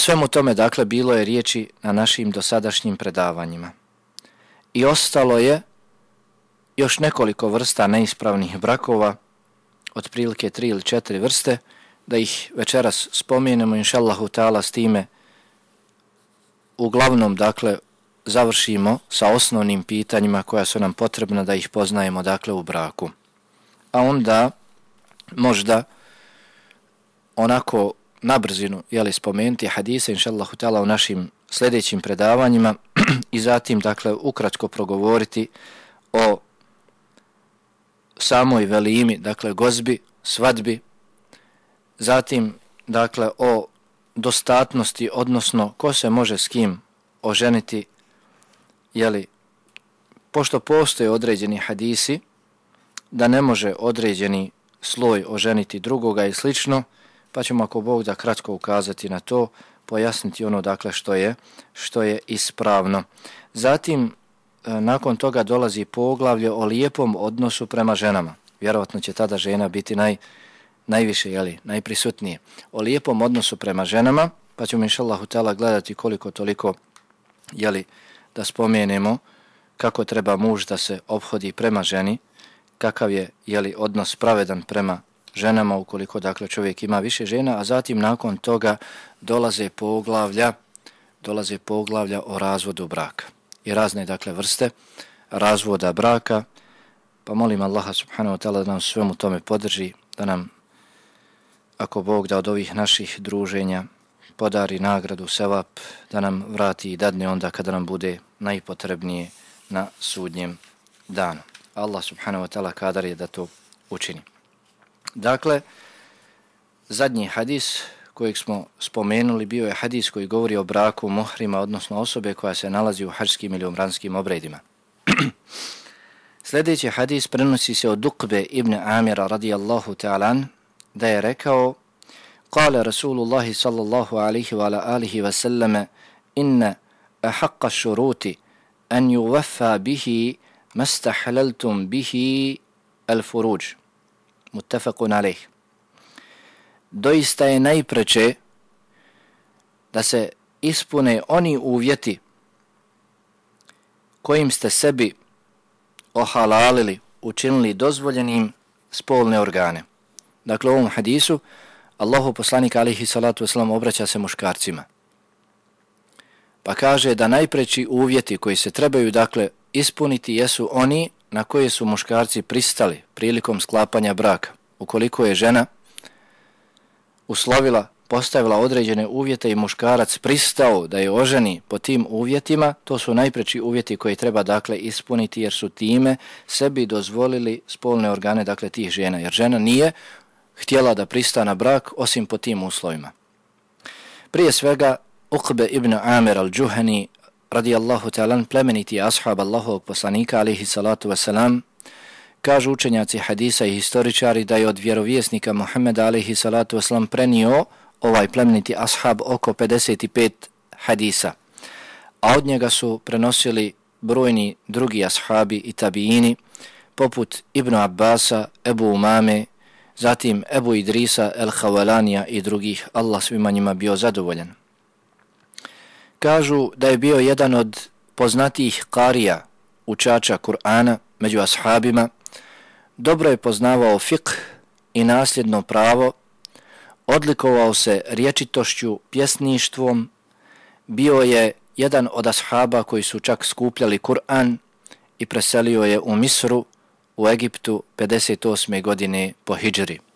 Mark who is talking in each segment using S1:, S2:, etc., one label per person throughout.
S1: svemu tome, dakle, bilo je riječi na našim dosadašnjim predavanjima. I ostalo je još nekoliko vrsta neispravnih brakova, otprilike tri ili četiri vrste, da ih večeras spomenemo, inšallahu ta'ala, s time uglavnom, dakle, završimo sa osnovnim pitanjima koja su nam potrebna da ih poznajemo, dakle, u braku. A onda, možda, onako na brzinu, jeli, spomenuti hadise, inša ta'ala, u našim sljedećim predavanjima. I zatim, dakle, ukratko progovoriti o samoj velimi, dakle, gozbi, svadbi, zatim, dakle, o dostatnosti, odnosno ko se može s kim oženiti, jeli, pošto postoje određeni hadisi, da ne može određeni sloj oženiti drugoga i slično, pa ćemo ako Bog da kratko ukazati na to, pojasniti ono dakle što je, što je ispravno. Zatim, e, nakon toga dolazi poglavlje o lijepom odnosu prema ženama. Vjerovatno će tada žena biti naj, najviše, jeli, najprisutnije. O lijepom odnosu prema ženama, pa ćemo inšallahu tela gledati koliko toliko, jeli, da spomenemo kako treba muž da se obhodi prema ženi, kakav je, jeli, odnos pravedan prema ženama ukoliko dakle čovjek ima više žena, a zatim nakon toga dolaze poglavlja, dolaze poglavlja o razvodu braka i razne dakle vrste razvoda braka, pa molim Allaha subhanahu wa ta'ala da nam svemu tome podrži, da nam ako Bog da od ovih naših druženja podari nagradu sevap, da nam vrati i dadne onda kada nam bude najpotrebnije na sudnjem danu. Allah subhanahu wa ta'ala kadar je da to učini. Dakle, zadnji hadis kojeg smo spomenuli bio je hadis koji govori o braku muhrima, odnosno osobe koja se nalazi u harskim ili umranskim obredima. Sljedeći hadis prenosi se od Ukbe ibn Amira radijallahu ta'alan da je rekao Kale Rasulullah sallallahu alihi wa alihi wa sallame Inna ahakka šuruti an ju bihi mastahleltum bihi al-furuđu Muttafaqun alejh. Doista je najpreče da se ispune oni uvjeti kojim ste sebi ohalalili, učinili dozvoljenim spolne organe. Dakle, u ovom hadisu Allahu poslanik alihi salatu wasalam obraća se muškarcima. Pa kaže da najpreći uvjeti koji se trebaju, dakle, ispuniti jesu oni na koje su muškarci pristali prilikom sklapanja braka. Ukoliko je žena uslovila, postavila određene uvjete i muškarac pristao da je oženi po tim uvjetima, to su najpreći uvjeti koje treba dakle ispuniti jer su time sebi dozvolili spolne organe dakle tih žena. Jer žena nije htjela da prista na brak osim po tim uslovima. Prije svega Uqbe ibn Amir al-đuhani radijallahu ta'ala plemeniti ashab Allahov poslanika alihi salatu wasalam kažu učenjaci hadisa i historičari da je od vjerovjesnika Muhammeda alihi salatu wasalam prenio ovaj plemeniti ashab oko 55 hadisa a od njega su prenosili brojni drugi ashabi i tabiini poput Ibnu Abbasa, Ebu Umame, zatim Ebu Idrisa, El Havalanija i drugih, Allah svima njima bio zadovoljan kažu da je bio jedan od poznatijih karija učača Kur'ana među ashabima, dobro je poznavao fiqh i nasljedno pravo, odlikovao se riječitošću, pjesništvom, bio je jedan od ashaba koji su čak skupljali Kur'an i preselio je u Misru u Egiptu 58. godine po Hidžri.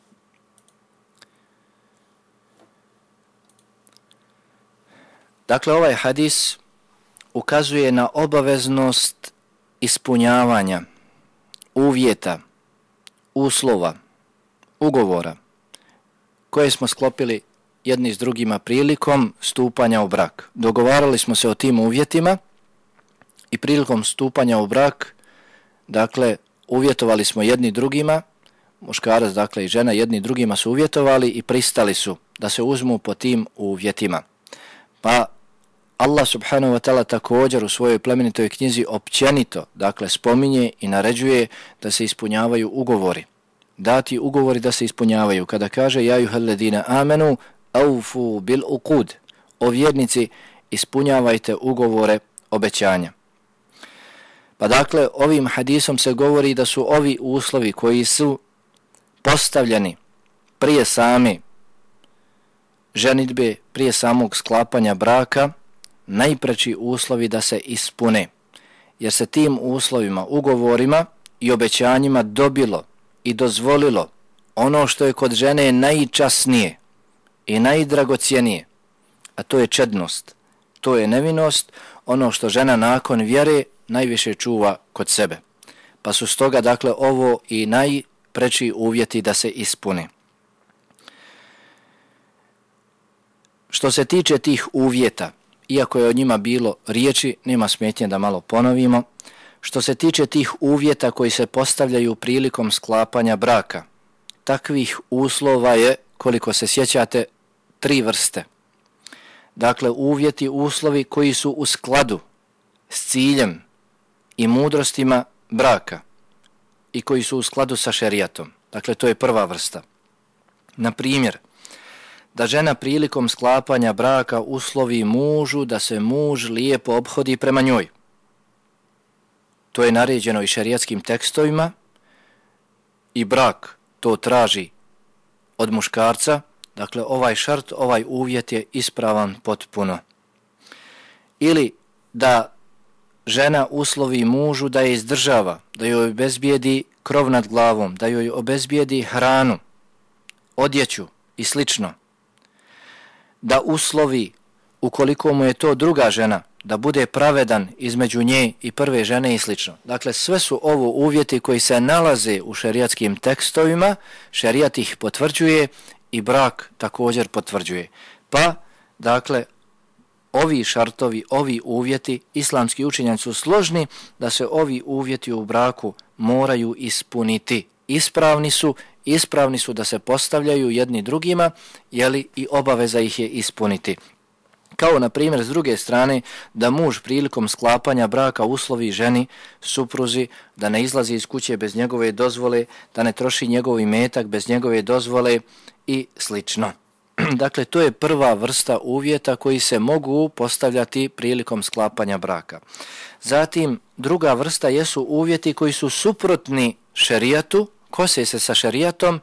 S1: Dakle, ovaj hadis ukazuje na obaveznost ispunjavanja uvjeta, uslova, ugovora koje smo sklopili jedni s drugima prilikom stupanja u brak. Dogovarali smo se o tim uvjetima i prilikom stupanja u brak, dakle, uvjetovali smo jedni drugima, muškarac, dakle, i žena jedni drugima su uvjetovali i pristali su da se uzmu po tim uvjetima. Pa Allah subhanahu wa ta'ala također u svojoj plemenitoj knjizi općenito, dakle, spominje i naređuje da se ispunjavaju ugovori. Dati ugovori da se ispunjavaju. Kada kaže, ja juhalladina amenu, aufu bil ukud. o vjernici, ispunjavajte ugovore obećanja. Pa dakle, ovim hadisom se govori da su ovi uslovi koji su postavljeni prije same ženitbe, prije samog sklapanja braka, najpreći uslovi da se ispune. Jer se tim uslovima, ugovorima i obećanjima dobilo i dozvolilo ono što je kod žene najčasnije i najdragocijenije, a to je čednost, to je nevinost, ono što žena nakon vjere najviše čuva kod sebe. Pa su stoga, dakle, ovo i najpreći uvjeti da se ispune. Što se tiče tih uvjeta, iako je o njima bilo riječi, nema smetnje da malo ponovimo, što se tiče tih uvjeta koji se postavljaju prilikom sklapanja braka, takvih uslova je, koliko se sjećate, tri vrste. Dakle, uvjeti, uslovi koji su u skladu s ciljem i mudrostima braka i koji su u skladu sa šerijatom. Dakle, to je prva vrsta. Na primjer, da žena prilikom sklapanja braka uslovi mužu da se muž lijepo obhodi prema njoj. To je naređeno i šerijatskim tekstovima i brak to traži od muškarca, dakle ovaj šart, ovaj uvjet je ispravan potpuno. Ili da žena uslovi mužu da je izdržava, da joj obezbijedi krov nad glavom, da joj obezbijedi hranu, odjeću i slično. Da uslovi, ukoliko mu je to druga žena, da bude pravedan između nje i prve žene i slično. Dakle, sve su ovo uvjeti koji se nalaze u šerijatskim tekstovima, šerijat ih potvrđuje i brak također potvrđuje. Pa, dakle, ovi šartovi, ovi uvjeti, islamski učenjaci su složni da se ovi uvjeti u braku moraju ispuniti. Ispravni su, ispravni su da se postavljaju jedni drugima, jeli i obaveza ih je ispuniti. Kao na primjer s druge strane da muž prilikom sklapanja braka uslovi ženi, supruzi, da ne izlazi iz kuće bez njegove dozvole, da ne troši njegov imetak bez njegove dozvole i slično. Dakle, to je prva vrsta uvjeta koji se mogu postavljati prilikom sklapanja braka. Zatim, druga vrsta jesu uvjeti koji su suprotni šerijatu, kose se sa šerijatom,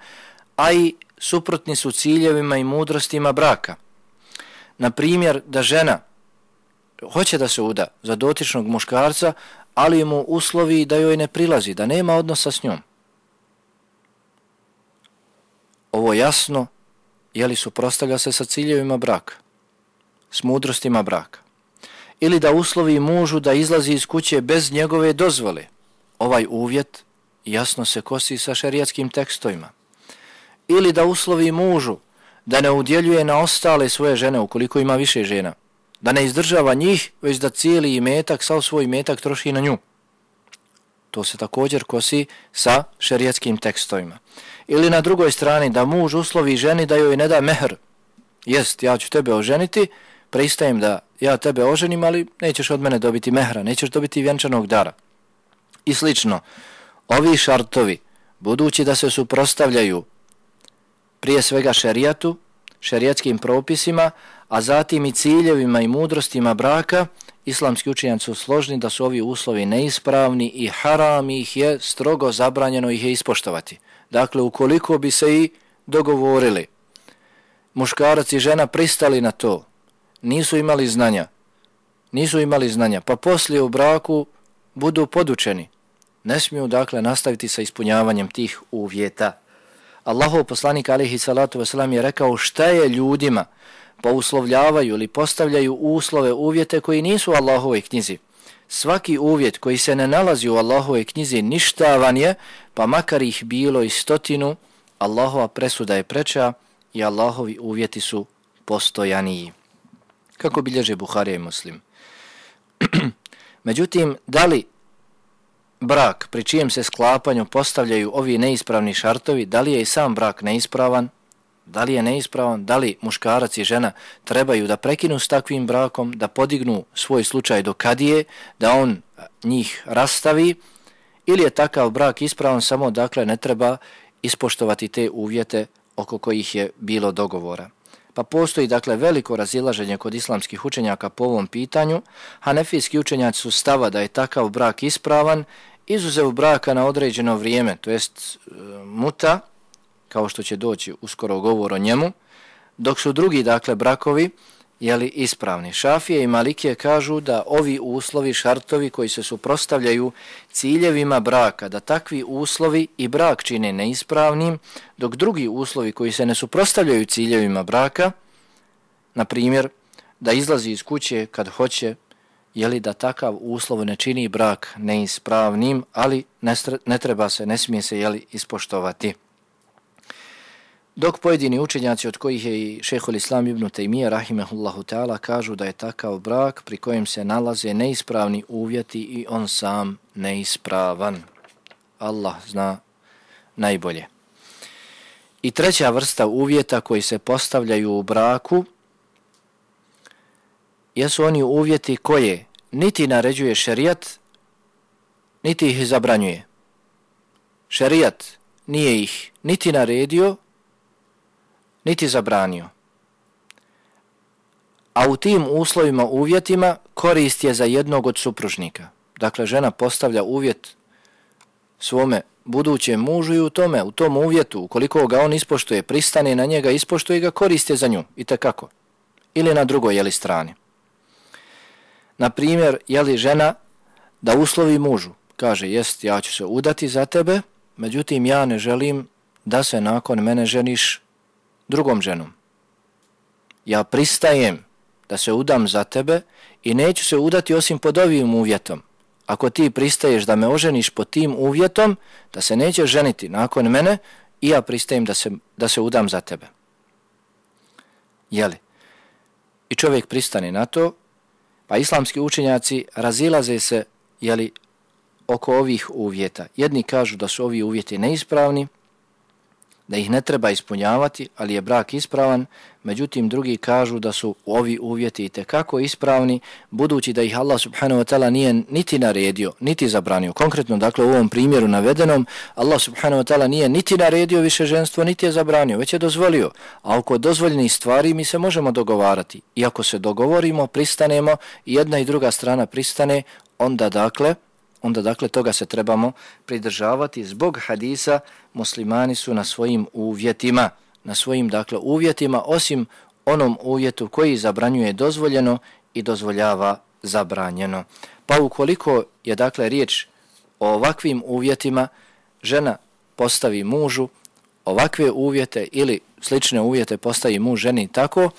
S1: a i suprotni su ciljevima i mudrostima braka na primjer da žena hoće da se uda za dotičnog muškarca, ali mu uslovi da joj ne prilazi, da nema odnosa s njom. Ovo jasno, je li suprostavlja se sa ciljevima braka, s mudrostima braka. Ili da uslovi mužu da izlazi iz kuće bez njegove dozvole. Ovaj uvjet jasno se kosi sa šerijatskim tekstovima. Ili da uslovi mužu da ne udjeljuje na ostale svoje žene ukoliko ima više žena, da ne izdržava njih, već da cijeli imetak, sav svoj imetak troši na nju. To se također kosi sa šerijatskim tekstovima. Ili na drugoj strani da muž uslovi ženi da joj ne da mehr. Jest, ja ću tebe oženiti, pristajem da ja tebe oženim, ali nećeš od mene dobiti mehra, nećeš dobiti vjenčanog dara. I slično, ovi šartovi, budući da se suprostavljaju prije svega šerijatu, šerijatskim propisima, a zatim i ciljevima i mudrostima braka, islamski učenjaci su složni da su ovi uslovi neispravni i haram ih je strogo zabranjeno ih je ispoštovati. Dakle, ukoliko bi se i dogovorili, muškarac i žena pristali na to, nisu imali znanja, nisu imali znanja, pa poslije u braku budu podučeni, ne smiju dakle nastaviti sa ispunjavanjem tih uvjeta. Allahov poslanik alihi salatu wasalam je rekao šta je ljudima pouslovljavaju ili postavljaju uslove, uvjete koji nisu u Allahovoj knjizi. Svaki uvjet koji se ne nalazi u Allahovoj knjizi ništavan je, pa makar ih bilo i stotinu, Allahova presuda je preča i Allahovi uvjeti su postojaniji. Kako bilježe Buharija i Muslim? Međutim, da li brak pri čijem se sklapanju postavljaju ovi neispravni šartovi, da li je i sam brak neispravan, da li je neispravan, da li muškarac i žena trebaju da prekinu s takvim brakom, da podignu svoj slučaj do kadije, da on njih rastavi, ili je takav brak ispravan samo, dakle, ne treba ispoštovati te uvjete oko kojih je bilo dogovora. Pa postoji dakle veliko razilaženje kod islamskih učenjaka po ovom pitanju. Hanefijski učenjaci su stava da je takav brak ispravan, izuzev braka na određeno vrijeme, to jest e, muta, kao što će doći uskoro govor o njemu, dok su drugi dakle brakovi, jeli ispravni. Šafije i Malikije kažu da ovi uslovi, šartovi koji se suprostavljaju ciljevima braka, da takvi uslovi i brak čine neispravnim, dok drugi uslovi koji se ne suprostavljaju ciljevima braka, na primjer, da izlazi iz kuće kad hoće, jeli da takav uslov ne čini brak neispravnim, ali ne, ne treba se, ne smije se jeli ispoštovati. Dok pojedini učenjaci od kojih je i šehol Islam ibn Taymiye rahimehullahu ta'ala kažu da je takav brak pri kojem se nalaze neispravni uvjeti i on sam neispravan. Allah zna najbolje. I treća vrsta uvjeta koji se postavljaju u braku jesu oni uvjeti koje niti naređuje šerijat, niti ih zabranjuje. Šerijat nije ih niti naredio, niti zabranio. A u tim uslovima, uvjetima, korist je za jednog od supružnika. Dakle, žena postavlja uvjet svome budućem mužu i u tome, u tom uvjetu, ukoliko ga on ispoštuje, pristane na njega, ispoštuje ga, korist je za nju. I kako? Ili na drugoj, jeli strani. Na primjer, je li žena da uslovi mužu, kaže, jest, ja ću se udati za tebe, međutim, ja ne želim da se nakon mene ženiš drugom ženom. Ja pristajem da se udam za tebe i neću se udati osim pod ovim uvjetom. Ako ti pristaješ da me oženiš pod tim uvjetom, da se nećeš ženiti nakon mene, i ja pristajem da se, da se udam za tebe. Jeli? I čovjek pristane na to, pa islamski učenjaci razilaze se, jeli, oko ovih uvjeta. Jedni kažu da su ovi uvjeti neispravni, da ih ne treba ispunjavati, ali je brak ispravan, međutim drugi kažu da su ovi uvjeti kako ispravni, budući da ih Allah subhanahu wa ta'ala nije niti naredio, niti zabranio. Konkretno, dakle, u ovom primjeru navedenom, Allah subhanahu wa ta'ala nije niti naredio više ženstvo, niti je zabranio, već je dozvolio. A oko dozvoljenih stvari mi se možemo dogovarati. I ako se dogovorimo, pristanemo, jedna i druga strana pristane, onda, dakle, onda dakle toga se trebamo pridržavati. Zbog hadisa muslimani su na svojim uvjetima na svojim dakle uvjetima osim onom uvjetu koji zabranjuje dozvoljeno i dozvoljava zabranjeno. Pa ukoliko je dakle riječ o ovakvim uvjetima žena postavi mužu ovakve uvjete ili slične uvjete postavi muž ženi tako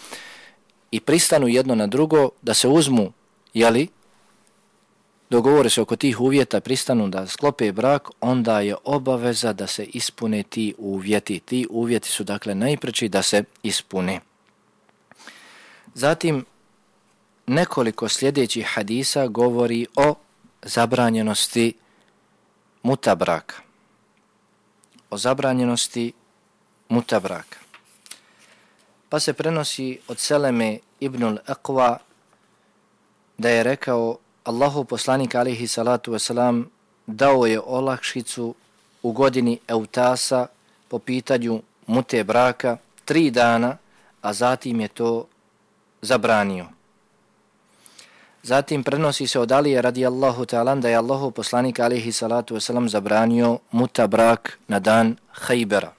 S1: i pristanu jedno na drugo da se uzmu jeli dogovore se oko tih uvjeta, pristanu da sklope brak, onda je obaveza da se ispune ti uvjeti. Ti uvjeti su dakle najpreći da se ispune. Zatim, nekoliko sljedećih hadisa govori o zabranjenosti muta braka. O zabranjenosti muta braka. Pa se prenosi od Seleme ibnul Aqwa da je rekao Allahu poslanik alihi salatu wasalam dao je olakšicu u godini Eutasa po pitanju mute braka tri dana, a zatim je to zabranio. Zatim prenosi se od Alije radijallahu ta'ala da je Allahu poslanik alihi salatu wasalam zabranio muta brak na dan Hajbera.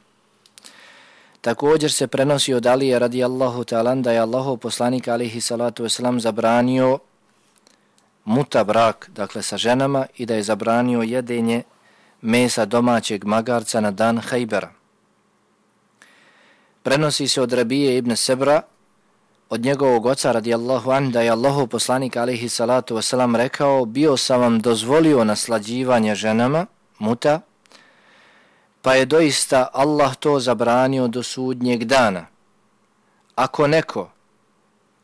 S1: Također se prenosi od Alije radijallahu ta'ala da je Allahu poslanik alihi salatu wasalam zabranio muta brak, dakle sa ženama, i da je zabranio jedenje mesa domaćeg magarca na dan Hajbera. Prenosi se od Rabije ibn Sebra, od njegovog oca radijallahu an, da je Allahu poslanik alihi salatu wasalam rekao, bio sam vam dozvolio naslađivanje ženama, muta, pa je doista Allah to zabranio do sudnjeg dana. Ako neko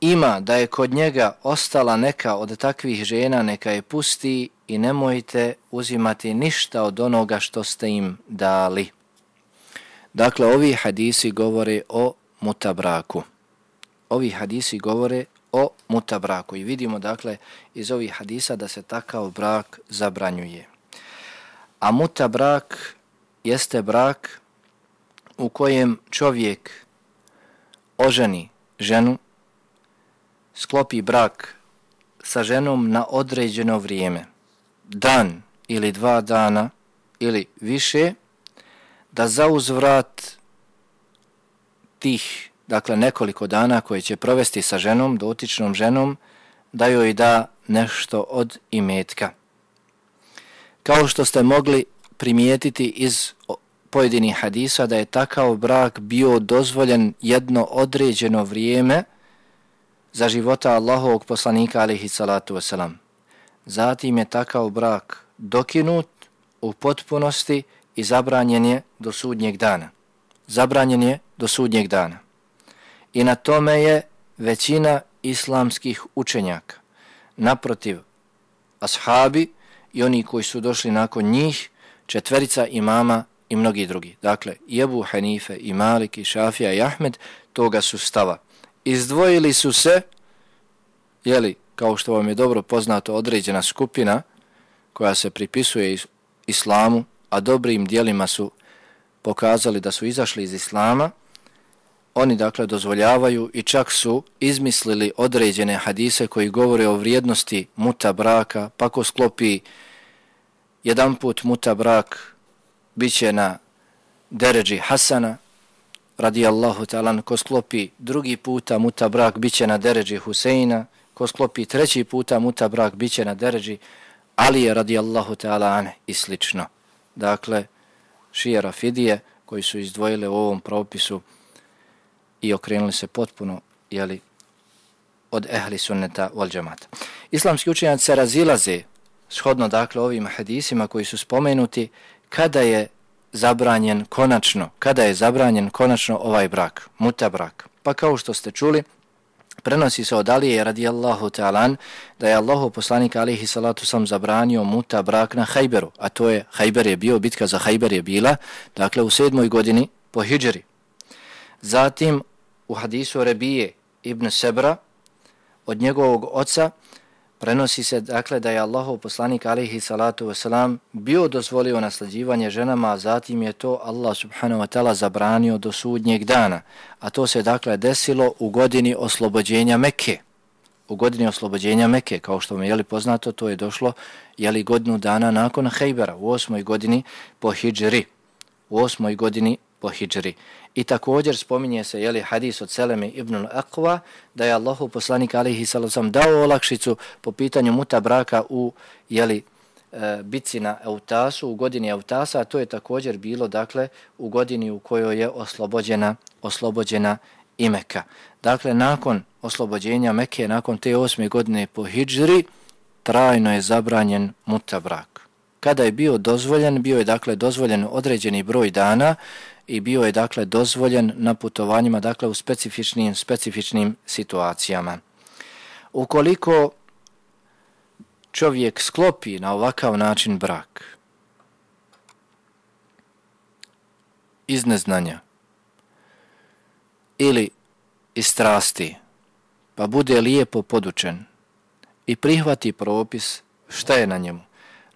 S1: ima da je kod njega ostala neka od takvih žena, neka je pusti i nemojte uzimati ništa od onoga što ste im dali. Dakle, ovi hadisi govore o mutabraku. Ovi hadisi govore o mutabraku i vidimo, dakle, iz ovih hadisa da se takav brak zabranjuje. A mutabrak jeste brak u kojem čovjek oženi ženu sklopi brak sa ženom na određeno vrijeme, dan ili dva dana ili više, da zauzvrat tih, dakle, nekoliko dana koje će provesti sa ženom, dotičnom ženom, da joj da nešto od imetka. Kao što ste mogli primijetiti iz pojedinih hadisa da je takav brak bio dozvoljen jedno određeno vrijeme za života Allahovog poslanika alihi salatu wasalam. Zatim je takav brak dokinut u potpunosti i zabranjen je do sudnjeg dana. Zabranjen je do sudnjeg dana. I na tome je većina islamskih učenjaka. Naprotiv, ashabi i oni koji su došli nakon njih, četverica imama i mnogi drugi. Dakle, i Ebu Hanife, i Malik, i Šafija, i Ahmed, toga su stava. Izdvojili su se, jeli, kao što vam je dobro poznato, određena skupina koja se pripisuje islamu, a dobrim dijelima su pokazali da su izašli iz islama, oni dakle dozvoljavaju i čak su izmislili određene hadise koji govore o vrijednosti muta braka, pa ko sklopi jedan put muta brak, bit će na deređi Hasana, radijallahu ta'ala, ko sklopi drugi puta muta brak, bit će na deređi Huseina, ko sklopi treći puta muta brak, bit će na deređi Alije, radijallahu ta'ala, i slično. Dakle, šije Rafidije, koji su izdvojile u ovom propisu i okrenuli se potpuno, jeli, od ehli sunneta wal džamata. Islamski učenjaci se razilaze shodno dakle ovim hadisima koji su spomenuti kada je zabranjen konačno, kada je zabranjen konačno ovaj brak, muta brak. Pa kao što ste čuli, prenosi se od Alije radijallahu ta'alan da je Allahu poslanik alihi salatu sam zabranio muta brak na Hajberu, a to je, Hajber je bio, bitka za Hajber je bila, dakle u sedmoj godini po Hidžri. Zatim u hadisu Rebije ibn Sebra od njegovog oca Prenosi se dakle da je Allahov poslanik alihi salatu wasalam bio dozvolio naslađivanje ženama, a zatim je to Allah subhanahu wa ta'ala zabranio do sudnjeg dana. A to se dakle desilo u godini oslobođenja Mekke. U godini oslobođenja Mekke, kao što mi je li poznato, to je došlo je li godinu dana nakon Hejbera, u osmoj godini po Hidžri. U osmoj godini po Hidžri. I također spominje se jeli, hadis od Seleme ibn al-Aqwa da je Allahu poslanik alihi sallam dao olakšicu po pitanju muta braka u jeli, e, bici na Eutasu, u godini Eutasa, a to je također bilo dakle u godini u kojoj je oslobođena, oslobođena i Meka. Dakle, nakon oslobođenja Meke, nakon te osme godine po Hidžri, trajno je zabranjen muta brak. Kada je bio dozvoljen, bio je dakle dozvoljen određeni broj dana, i bio je dakle dozvoljen na putovanjima dakle u specifičnim specifičnim situacijama. Ukoliko čovjek sklopi na ovakav način brak iz neznanja ili iz strasti, pa bude lijepo podučen i prihvati propis, šta je na njemu?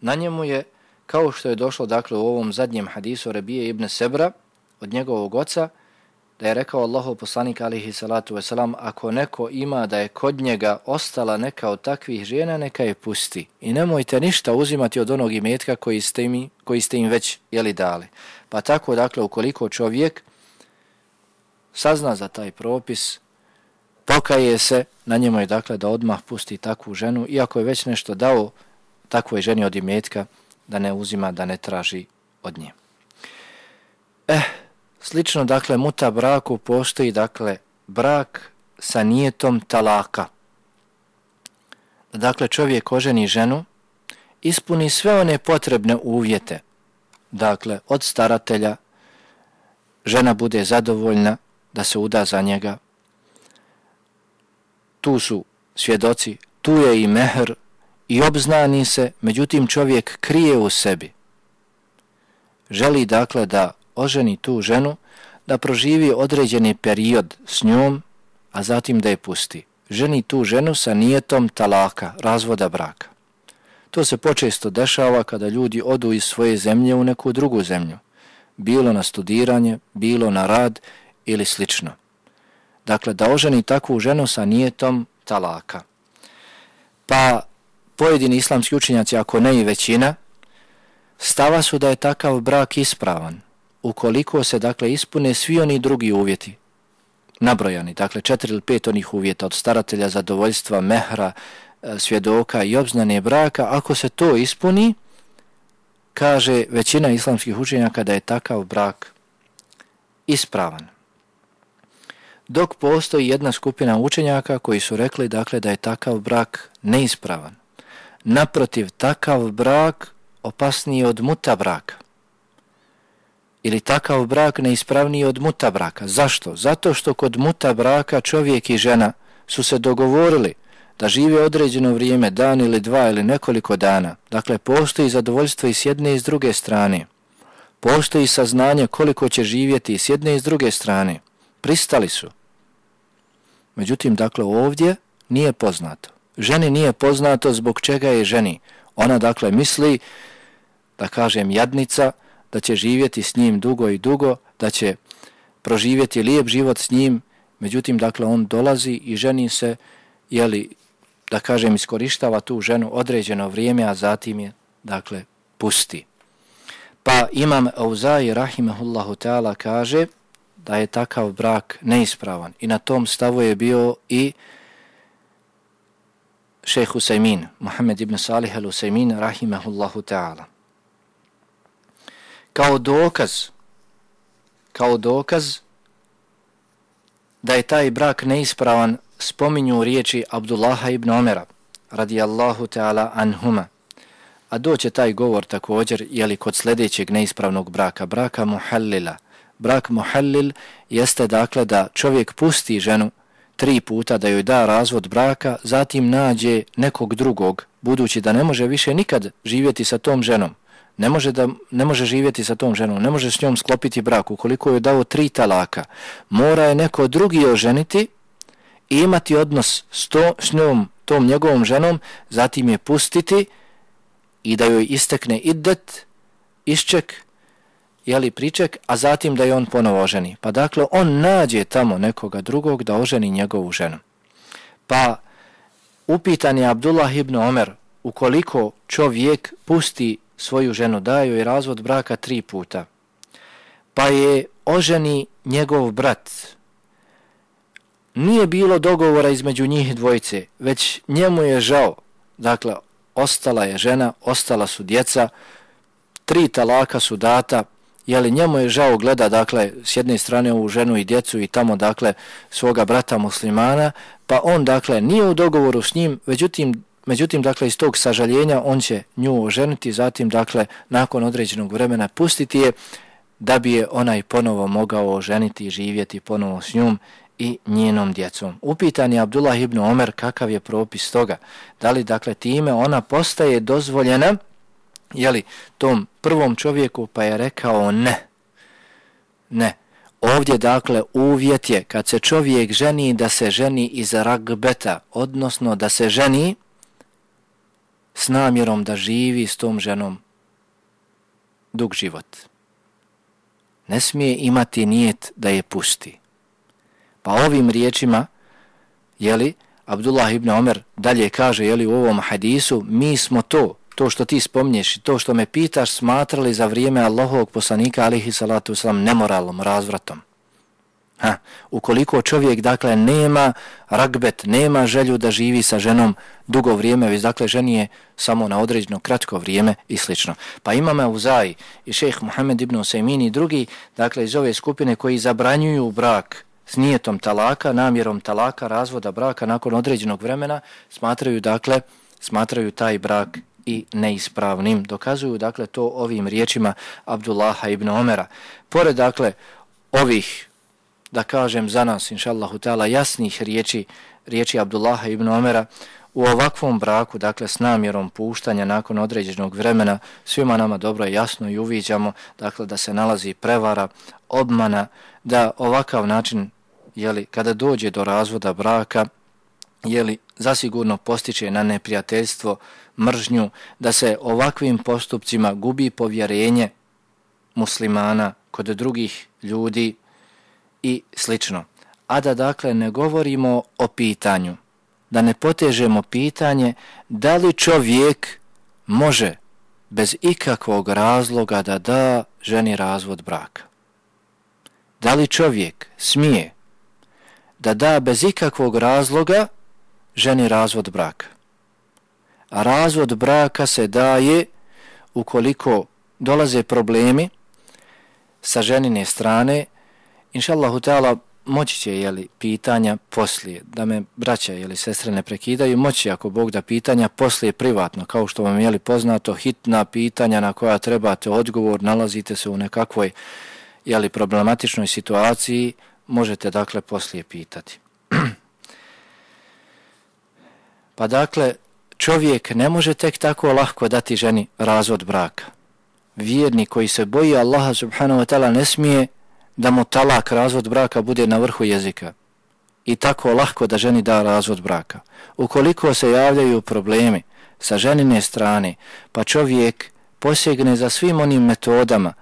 S1: Na njemu je, kao što je došlo dakle u ovom zadnjem hadisu Rebije ibn Sebra, od njegovog oca, da je rekao Allahu poslanik alihi salatu wasalam, ako neko ima da je kod njega ostala neka od takvih žena, neka je pusti. I nemojte ništa uzimati od onog imetka koji ste, mi, koji ste im već jeli dali. Pa tako, dakle, ukoliko čovjek sazna za taj propis, pokaje se, na njemu je dakle da odmah pusti takvu ženu, iako je već nešto dao takvoj ženi od imetka, da ne uzima, da ne traži od nje. Eh, Slično, dakle, muta braku postoji, dakle, brak sa nijetom talaka. Dakle, čovjek oženi ženu, ispuni sve one potrebne uvjete. Dakle, od staratelja, žena bude zadovoljna da se uda za njega. Tu su svjedoci, tu je i mehr i obznani se, međutim čovjek krije u sebi. Želi, dakle, da oženi tu ženu, da proživi određeni period s njom, a zatim da je pusti. Ženi tu ženu sa nijetom talaka, razvoda braka. To se počesto dešava kada ljudi odu iz svoje zemlje u neku drugu zemlju, bilo na studiranje, bilo na rad ili slično. dakle da oženi takvu ženu sa nijetom talaka. Pa pojedini islamski učenjaci, ako ne i većina, stava su da je takav brak ispravan, ukoliko se dakle ispune svi oni drugi uvjeti, nabrojani, dakle četiri ili pet onih uvjeta od staratelja, zadovoljstva, mehra, e, svjedoka i obznane braka, ako se to ispuni, kaže većina islamskih učenjaka da je takav brak ispravan. Dok postoji jedna skupina učenjaka koji su rekli dakle da je takav brak neispravan. Naprotiv, takav brak opasniji od muta braka. Ili takav brak neispravniji od muta braka. Zašto? Zato što kod muta braka čovjek i žena su se dogovorili da žive određeno vrijeme, dan ili dva ili nekoliko dana. Dakle, postoji zadovoljstvo i s jedne i s druge strane. Postoji saznanje koliko će živjeti i s jedne i s druge strane. Pristali su. Međutim, dakle, ovdje nije poznato. Ženi nije poznato zbog čega je ženi. Ona, dakle, misli, da kažem, jadnica, da će živjeti s njim dugo i dugo, da će proživjeti lijep život s njim, međutim, dakle, on dolazi i ženi se, jeli, da kažem, iskorištava tu ženu određeno vrijeme, a zatim je, dakle, pusti. Pa imam Auzai, rahimahullahu ta'ala, kaže da je takav brak neispravan. I na tom stavu je bio i šejh Husaymin, Muhammed ibn Salih al-Husaymin, rahimahullahu ta'ala. Kao dokaz, kao dokaz da je taj brak neispravan, spominju riječi Abdullaha ibn Omera, radijallahu ta'ala anhuma. A doće taj govor također, jeli kod sljedećeg neispravnog braka, braka muhallila. Brak muhallil jeste dakle da čovjek pusti ženu tri puta da joj da razvod braka, zatim nađe nekog drugog, budući da ne može više nikad živjeti sa tom ženom. Ne može, da, ne može živjeti sa tom ženom, ne može s njom sklopiti brak, ukoliko je dao tri talaka. Mora je neko drugi oženiti i imati odnos s, to, s njom, tom njegovom ženom, zatim je pustiti i da joj istekne iddet, išček, jeli priček, a zatim da je on ponovo oženi. Pa dakle, on nađe tamo nekoga drugog da oženi njegovu ženu. Pa upitan je Abdullah ibn Omer, ukoliko čovjek pusti svoju ženu, daju i razvod braka tri puta, pa je oženi njegov brat, nije bilo dogovora između njih dvojice, već njemu je žao, dakle, ostala je žena, ostala su djeca, tri talaka su data, jeli njemu je žao gleda, dakle, s jedne strane ovu ženu i djecu i tamo, dakle, svoga brata muslimana, pa on, dakle, nije u dogovoru s njim, međutim, međutim, dakle, iz tog sažaljenja on će nju oženiti, zatim, dakle, nakon određenog vremena pustiti je, da bi je onaj ponovo mogao oženiti i živjeti ponovo s njom i njenom djecom. Upitan je Abdullah ibn Omer kakav je propis toga. Da li dakle time ona postaje dozvoljena jeli, tom prvom čovjeku pa je rekao ne. Ne. Ovdje dakle uvjet je kad se čovjek ženi da se ženi iz ragbeta, odnosno da se ženi s namjerom da živi s tom ženom dug život. Ne smije imati nijet da je pusti. Pa ovim riječima, jeli, Abdullah ibn Omer dalje kaže, jeli, u ovom hadisu, mi smo to, to što ti spomnješ i to što me pitaš, smatrali za vrijeme Allahovog poslanika, alihi salatu wasalam, nemoralom, razvratom. Ha, ukoliko čovjek, dakle, nema ragbet, nema želju da živi sa ženom dugo vrijeme, već, dakle, ženi je samo na određeno kratko vrijeme i slično. Pa imamo Uzaj i šejh Muhammed ibn Usaymin i drugi, dakle, iz ove skupine koji zabranjuju brak s nijetom talaka, namjerom talaka, razvoda braka nakon određenog vremena, smatraju, dakle, smatraju taj brak i neispravnim. Dokazuju, dakle, to ovim riječima Abdullaha ibn Omera. Pored, dakle, ovih, da kažem za nas, inša Allahu ta'ala, jasnih riječi, riječi Abdullaha ibn Omera, u ovakvom braku, dakle, s namjerom puštanja nakon određenog vremena, svima nama dobro je jasno i uviđamo, dakle, da se nalazi prevara, obmana, da ovakav način, jeli, kada dođe do razvoda braka, jeli, zasigurno postiče na neprijateljstvo, mržnju, da se ovakvim postupcima gubi povjerenje muslimana kod drugih ljudi i slično. a da dakle ne govorimo o pitanju, da ne potežemo pitanje da li čovjek može bez ikakvog razloga da da ženi razvod braka. Da li čovjek smije da da bez ikakvog razloga ženi razvod braka? A razvod braka se daje ukoliko dolaze problemi sa ženine strane, Inšallahu ta'ala, moći će jeli, pitanja poslije, da me braća ili sestre ne prekidaju, moći ako Bog da pitanja poslije privatno, kao što vam je li poznato, hitna pitanja na koja trebate odgovor, nalazite se u nekakvoj jeli, problematičnoj situaciji, možete dakle poslije pitati. pa dakle, čovjek ne može tek tako lahko dati ženi razvod braka. Vjerni koji se boji Allaha subhanahu wa ta'ala ne smije da mu talak, razvod braka, bude na vrhu jezika i tako lahko da ženi da razvod braka. Ukoliko se javljaju problemi sa ženine strane, pa čovjek posjegne za svim onim metodama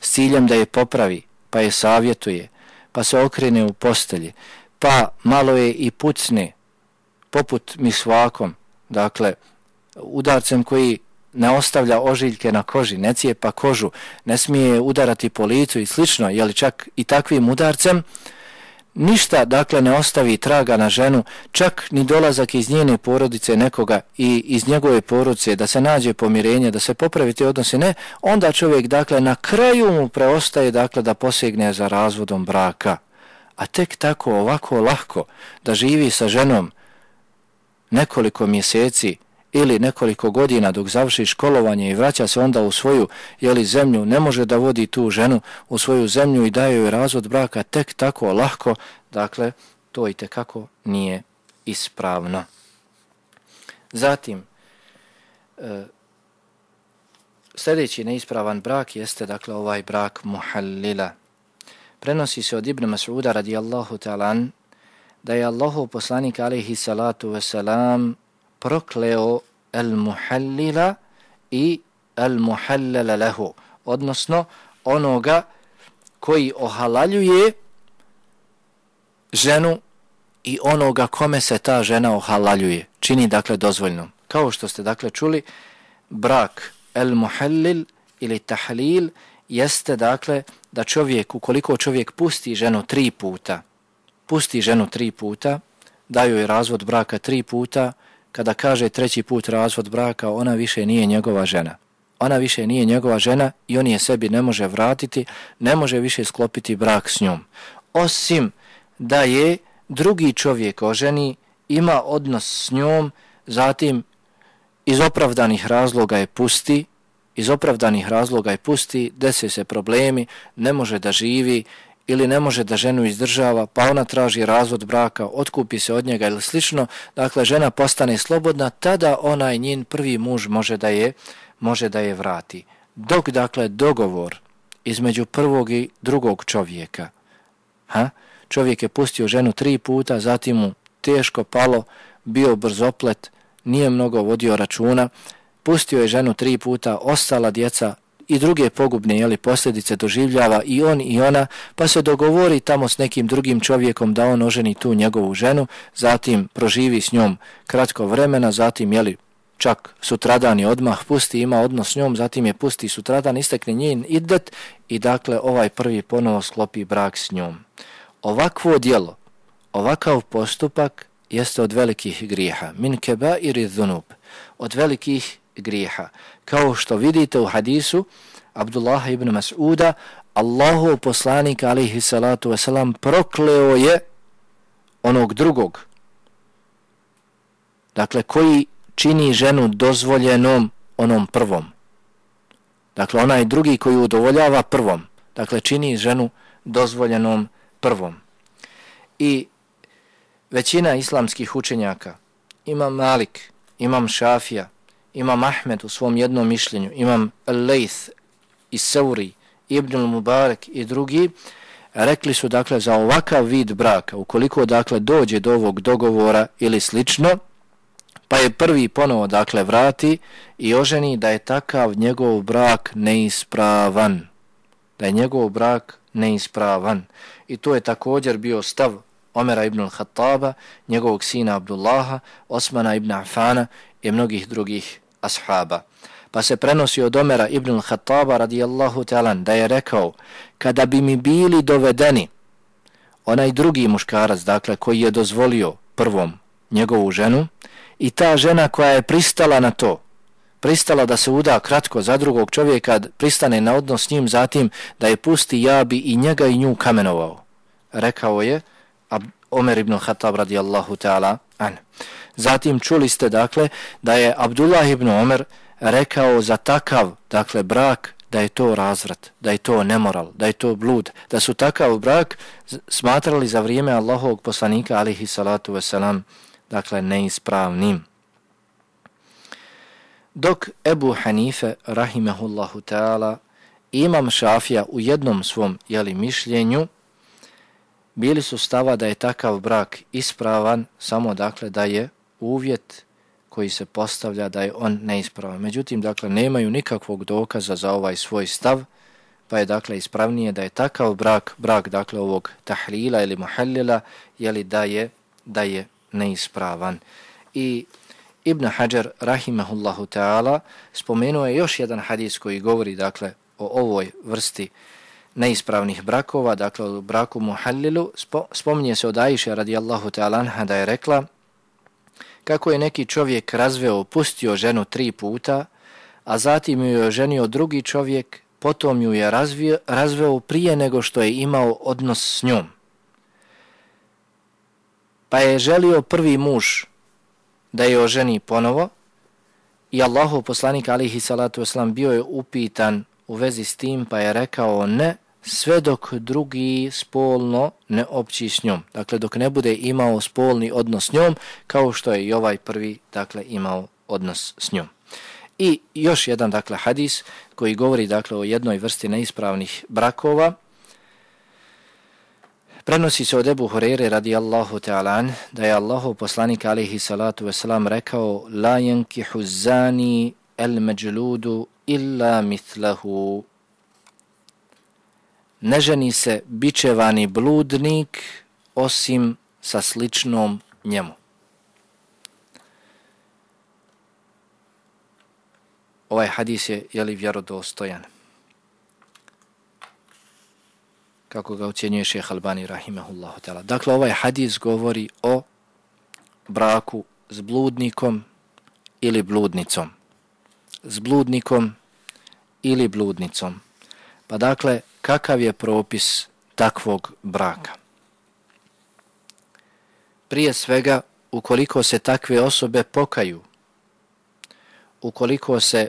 S1: s ciljem da je popravi, pa je savjetuje, pa se okrene u postelji, pa malo je i pucne, poput mi svakom, dakle, udarcem koji ne ostavlja ožiljke na koži, ne cijepa kožu, ne smije udarati po licu i slično, jeli čak i takvim udarcem, ništa dakle ne ostavi traga na ženu, čak ni dolazak iz njene porodice nekoga i iz njegove porodice da se nađe pomirenje, da se popravi te odnose, ne, onda čovjek dakle na kraju mu preostaje dakle da posegne za razvodom braka. A tek tako ovako lahko da živi sa ženom nekoliko mjeseci, ili nekoliko godina dok završi školovanje i vraća se onda u svoju jeli, zemlju, ne može da vodi tu ženu u svoju zemlju i daje joj razvod braka tek tako lahko, dakle, to i tekako nije ispravno. Zatim, e, sljedeći neispravan brak jeste, dakle, ovaj brak muhallila. Prenosi se od Ibn Mas'uda radijallahu ta'lan da je Allahu poslanik alaihi salatu wasalam prokleo el muhallila i el muhallala lehu, odnosno onoga koji ohalaljuje ženu i onoga kome se ta žena ohalaljuje, čini dakle dozvoljno. Kao što ste dakle čuli, brak el muhallil ili tahlil jeste dakle da čovjek, ukoliko čovjek pusti ženu tri puta, pusti ženu tri puta, daju je razvod braka tri puta, kada kaže treći put razvod braka, ona više nije njegova žena. Ona više nije njegova žena i on je sebi ne može vratiti, ne može više sklopiti brak s njom. Osim da je drugi čovjek oženi, ima odnos s njom, zatim iz opravdanih razloga je pusti, iz opravdanih razloga je pusti, desi se problemi, ne može da živi, ili ne može da ženu izdržava, pa ona traži razvod braka, otkupi se od njega ili slično, dakle žena postane slobodna, tada onaj njen prvi muž može da je može da je vrati. Dok dakle dogovor između prvog i drugog čovjeka, ha? čovjek je pustio ženu tri puta, zatim mu teško palo, bio brzoplet, nije mnogo vodio računa, pustio je ženu tri puta, ostala djeca i druge pogubne jeli, posljedice doživljava i on i ona, pa se dogovori tamo s nekim drugim čovjekom da on oženi tu njegovu ženu, zatim proživi s njom kratko vremena, zatim jeli, čak sutradan je odmah pusti, ima odnos s njom, zatim je pusti sutradan, istekne njen idet i dakle ovaj prvi ponovo sklopi brak s njom. Ovakvo dijelo, ovakav postupak jeste od velikih grijeha, min keba iri dhunub, od velikih grijeha. Kao što vidite u hadisu Abdullah ibn Mas'uda, Allahu poslanik alaihi salatu wasalam prokleo je onog drugog. Dakle, koji čini ženu dozvoljenom onom prvom. Dakle, onaj drugi koji udovoljava prvom. Dakle, čini ženu dozvoljenom prvom. I većina islamskih učenjaka, imam Malik, imam Šafija, imam Ahmed u svom jednom mišljenju, imam Al-Layth i Sauri, Ibn al-Mubarak i drugi, rekli su dakle za ovakav vid braka, ukoliko dakle dođe do ovog dogovora ili slično, pa je prvi ponovo dakle vrati i oženi da je takav njegov brak neispravan, da je njegov brak neispravan. I to je također bio stav Omera ibn al-Khattaba, njegovog sina Abdullaha, Osmana ibn Afana i mnogih drugih ashaba. Pa se prenosi od Omera ibn al-Khattaba radijallahu talan da je rekao kada bi mi bili dovedeni onaj drugi muškarac, dakle, koji je dozvolio prvom njegovu ženu i ta žena koja je pristala na to, pristala da se uda kratko za drugog čovjeka, pristane na odnos s njim, zatim da je pusti, ja bi i njega i nju kamenovao. Rekao je Omer ibn Khattab radijallahu ta'ala an. Zatim čuli ste, dakle, da je Abdullah ibn Omer rekao za takav, dakle, brak, da je to razvrat, da je to nemoral, da je to blud, da su takav brak smatrali za vrijeme Allahovog poslanika, alihi salatu wasalam, dakle, neispravnim. Dok Ebu Hanife, rahimehullahu ta'ala, imam šafija u jednom svom jeli, mišljenju, bili su stava da je takav brak ispravan, samo dakle da je uvjet koji se postavlja da je on neispravan. Međutim, dakle, nemaju nikakvog dokaza za ovaj svoj stav, pa je dakle ispravnije da je takav brak, brak dakle ovog tahlila ili muhallila, jeli da je, da je neispravan. I Ibn Hajar, rahimahullahu ta'ala, spomenuo je još jedan hadis koji govori, dakle, o ovoj vrsti neispravnih brakova, dakle, o braku muhallilu, spominje se od Aisha radijallahu ta'ala da je rekla, kako je neki čovjek razveo, pustio ženu tri puta, a zatim ju je ženio drugi čovjek, potom ju je razvio, razveo prije nego što je imao odnos s njom. Pa je želio prvi muž da je oženi ponovo i Allahov poslanik alihi salatu oslam bio je upitan u vezi s tim pa je rekao ne, sve dok drugi spolno ne opći s njom. Dakle, dok ne bude imao spolni odnos s njom, kao što je i ovaj prvi, dakle, imao odnos s njom. I još jedan, dakle, hadis koji govori, dakle, o jednoj vrsti neispravnih brakova. Prenosi se od Ebu Hurere radijallahu ta'ala da je Allahu poslanik alihi salatu wasalam rekao La yankihu zani el međludu illa mitlahu ne ženi se bičevani bludnik osim sa sličnom njemu. Ovaj hadis je jeli vjerodostojan? Kako ga ocjenjuje šeha Albani rahimahullahu ta'ala. Dakle, ovaj hadis govori o braku s bludnikom ili bludnicom. S bludnikom ili bludnicom. Pa dakle, kakav je propis takvog braka? Prije svega, ukoliko se takve osobe pokaju, ukoliko se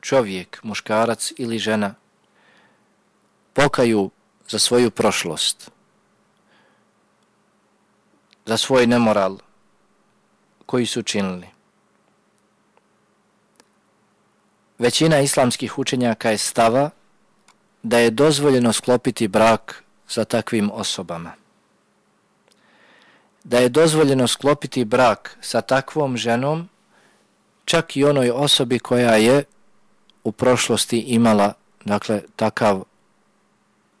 S1: čovjek, muškarac ili žena pokaju za svoju prošlost, za svoj nemoral koji su činili. Većina islamskih učenjaka je stava da je dozvoljeno sklopiti brak sa takvim osobama. Da je dozvoljeno sklopiti brak sa takvom ženom, čak i onoj osobi koja je u prošlosti imala dakle, takav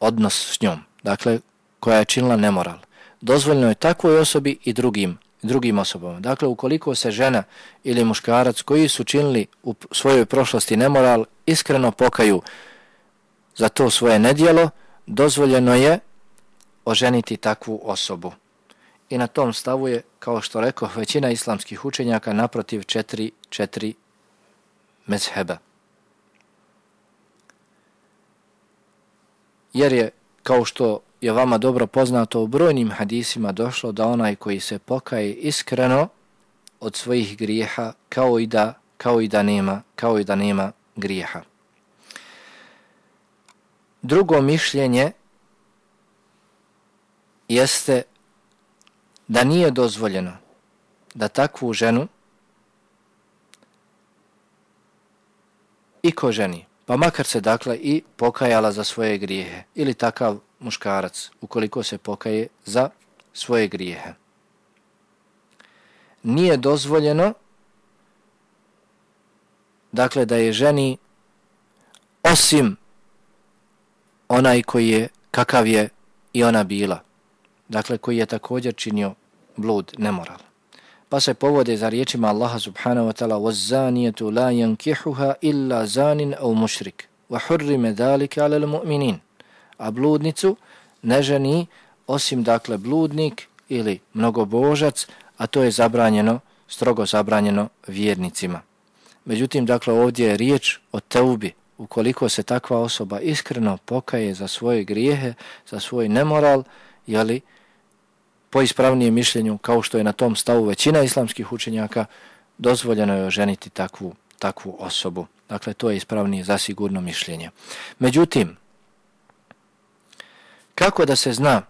S1: odnos s njom, dakle, koja je činila nemoral. Dozvoljeno je takvoj osobi i drugim, drugim osobama. Dakle, ukoliko se žena ili muškarac koji su činili u svojoj prošlosti nemoral, iskreno pokaju za to svoje nedjelo, dozvoljeno je oženiti takvu osobu. I na tom stavu je, kao što rekao, većina islamskih učenjaka naprotiv četiri, četiri mezheba. Jer je, kao što je vama dobro poznato, u brojnim hadisima došlo da onaj koji se pokaje iskreno od svojih grijeha, kao i da, kao i da nema, kao i da nema grijeha. Drugo mišljenje jeste da nije dozvoljeno da takvu ženu i ko ženi, pa makar se dakle i pokajala za svoje grijehe, ili takav muškarac, ukoliko se pokaje za svoje grijehe. Nije dozvoljeno dakle da je ženi osim onaj koji je kakav je i ona bila, dakle koji je također činio blud nemoral. Pa se povode za riječima Allaha subhanahu wa ta'ala وَالزَّانِيَةُ لَا يَنْكِحُهَا إِلَّا زَانٍ أَوْ مُشْرِكٍ وَحُرِّمَ ذَلِكَ عَلَى الْمُؤْمِنِينَ A bludnicu ne ženi osim dakle bludnik ili mnogobožac, a to je zabranjeno, strogo zabranjeno vjernicima. Međutim, dakle, ovdje je riječ o teubi. Ukoliko se takva osoba iskreno pokaje za svoje grijehe, za svoj nemoral, jeli, po ispravnijem mišljenju, kao što je na tom stavu većina islamskih učenjaka, dozvoljeno je oženiti takvu, takvu osobu. Dakle, to je ispravnije za sigurno mišljenje. Međutim, kako da se zna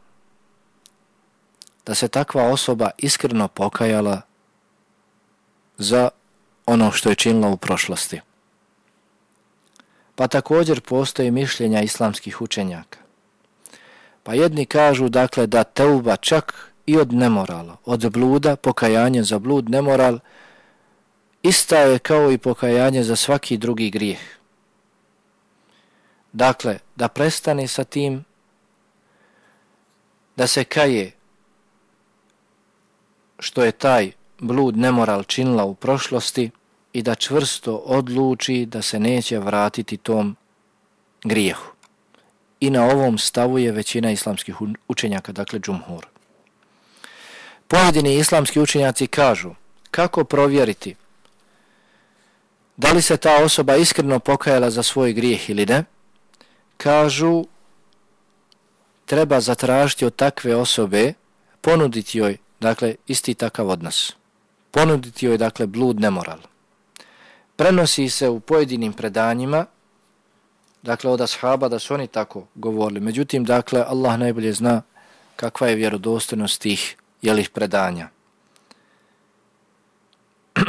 S1: da se takva osoba iskreno pokajala za ono što je činila u prošlosti. Pa također postoje mišljenja islamskih učenjaka. Pa jedni kažu dakle da teuba čak i od nemorala, od bluda, pokajanje za blud, nemoral, ista je kao i pokajanje za svaki drugi grijeh. Dakle, da prestane sa tim, da se kaje što je taj blud nemoral činila u prošlosti i da čvrsto odluči da se neće vratiti tom grijehu. I na ovom stavu je većina islamskih učenjaka, dakle džumhur. Pojedini islamski učenjaci kažu kako provjeriti da li se ta osoba iskreno pokajala za svoj grijeh ili ne, kažu treba zatražiti od takve osobe, ponuditi joj dakle, isti takav odnos. Ponuditi joj, dakle, blud nemoral. Prenosi se u pojedinim predanjima, dakle, od ashaba da su oni tako govorili. Međutim, dakle, Allah najbolje zna kakva je vjerodostojnost tih jelih predanja.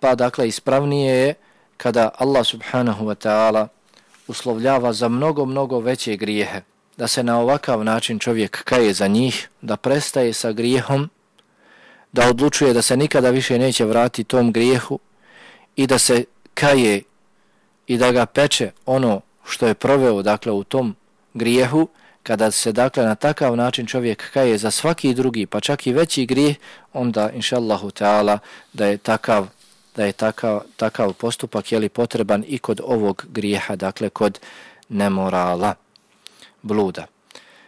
S1: pa, dakle, ispravnije je kada Allah subhanahu wa ta'ala uslovljava za mnogo, mnogo veće grijehe da se na ovakav način čovjek kaje za njih, da prestaje sa grijehom, da odlučuje da se nikada više neće vrati tom grijehu i da se kaje i da ga peče ono što je proveo dakle u tom grijehu, kada se dakle na takav način čovjek kaje za svaki drugi, pa čak i veći grijeh, onda inšallahu ta'ala da je takav da je takav, takav postupak je li potreban i kod ovog grijeha, dakle kod nemorala bluda.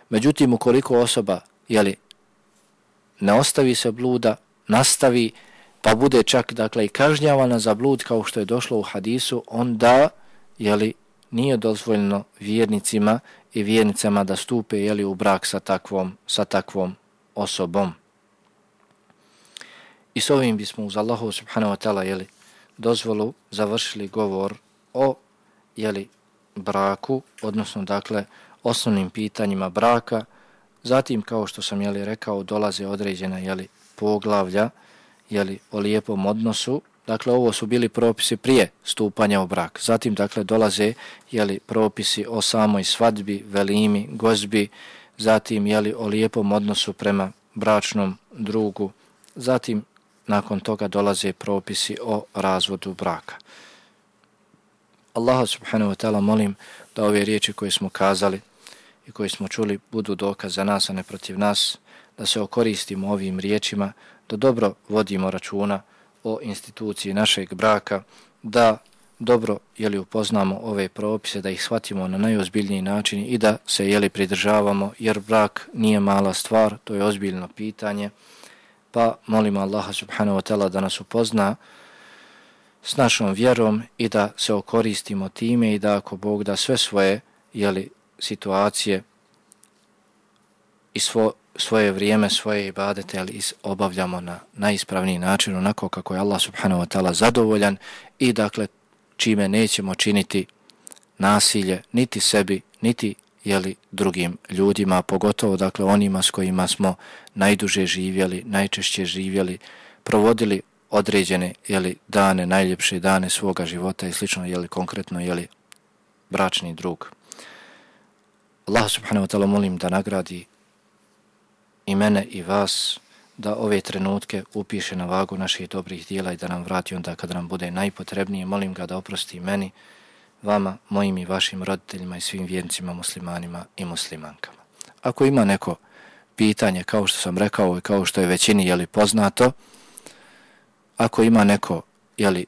S1: Međutim, ukoliko osoba jeli, ne ostavi se bluda, nastavi, pa bude čak dakle, i kažnjavana za blud kao što je došlo u hadisu, onda jeli, nije dozvoljeno vjernicima i vjernicama da stupe jeli, u brak sa takvom, sa takvom osobom. I s ovim bismo uz Allahu subhanahu wa ta'ala jeli, dozvolu završili govor o jeli, braku, odnosno dakle osnovnim pitanjima braka, zatim kao što sam jeli rekao dolaze određena jeli poglavlja jeli o lijepom odnosu, dakle ovo su bili propisi prije stupanja u brak. Zatim dakle dolaze jeli propisi o samoj svadbi, velimi, gozbi, zatim jeli o lijepom odnosu prema bračnom drugu. Zatim nakon toga dolaze propisi o razvodu braka. Allaha subhanahu wa ta'ala molim da ove riječi koje smo kazali i koje smo čuli budu dokaz za nas, a ne protiv nas, da se okoristimo ovim riječima, da dobro vodimo računa o instituciji našeg braka, da dobro jeli upoznamo ove propise, da ih shvatimo na najozbiljniji način i da se jeli pridržavamo, jer brak nije mala stvar, to je ozbiljno pitanje, pa molimo Allaha subhanahu wa ta'ala da nas upozna s našom vjerom i da se okoristimo time i da ako Bog da sve svoje jeli, situacije i svo, svoje vrijeme, svoje ibadete, ali obavljamo na najispravniji način, onako kako je Allah subhanahu wa ta'ala zadovoljan i dakle čime nećemo činiti nasilje niti sebi, niti jeli, drugim ljudima, pogotovo dakle onima s kojima smo najduže živjeli, najčešće živjeli, provodili određene jeli, dane, najljepše dane svoga života i slično, jeli, konkretno, jeli, bračni drug. Allah subhanahu wa ta'ala molim da nagradi i mene i vas da ove trenutke upiše na vagu naših dobrih dijela i da nam vrati onda kada nam bude najpotrebnije. Molim ga da oprosti meni, vama, mojim i vašim roditeljima i svim vjernicima, muslimanima i muslimankama. Ako ima neko pitanje, kao što sam rekao i kao što je većini jeli, poznato, ako ima neko jeli,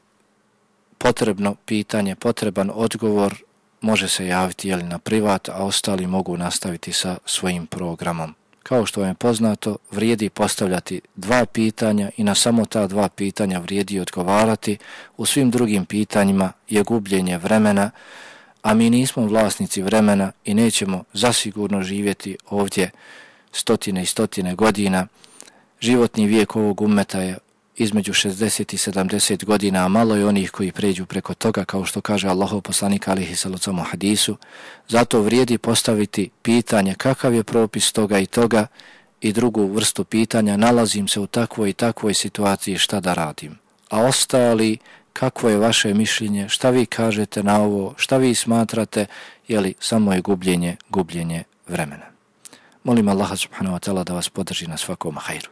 S1: potrebno pitanje, potreban odgovor, može se javiti jeli, na privat, a ostali mogu nastaviti sa svojim programom. Kao što vam je poznato, vrijedi postavljati dva pitanja i na samo ta dva pitanja vrijedi odgovarati. U svim drugim pitanjima je gubljenje vremena, a mi nismo vlasnici vremena i nećemo zasigurno živjeti ovdje stotine i stotine godina. Životni vijek ovog umeta je između 60 i 70 godina, a malo je onih koji pređu preko toga, kao što kaže Allahov poslanik alihi salacom u hadisu. Zato vrijedi postaviti pitanje kakav je propis toga i toga i drugu vrstu pitanja, nalazim se u takvoj i takvoj situaciji, šta da radim. A ostali, kakvo je vaše mišljenje, šta vi kažete na ovo, šta vi smatrate, je li samo je gubljenje, gubljenje vremena. Molim Allaha subhanahu wa ta'ala da vas podrži na svakom hajru.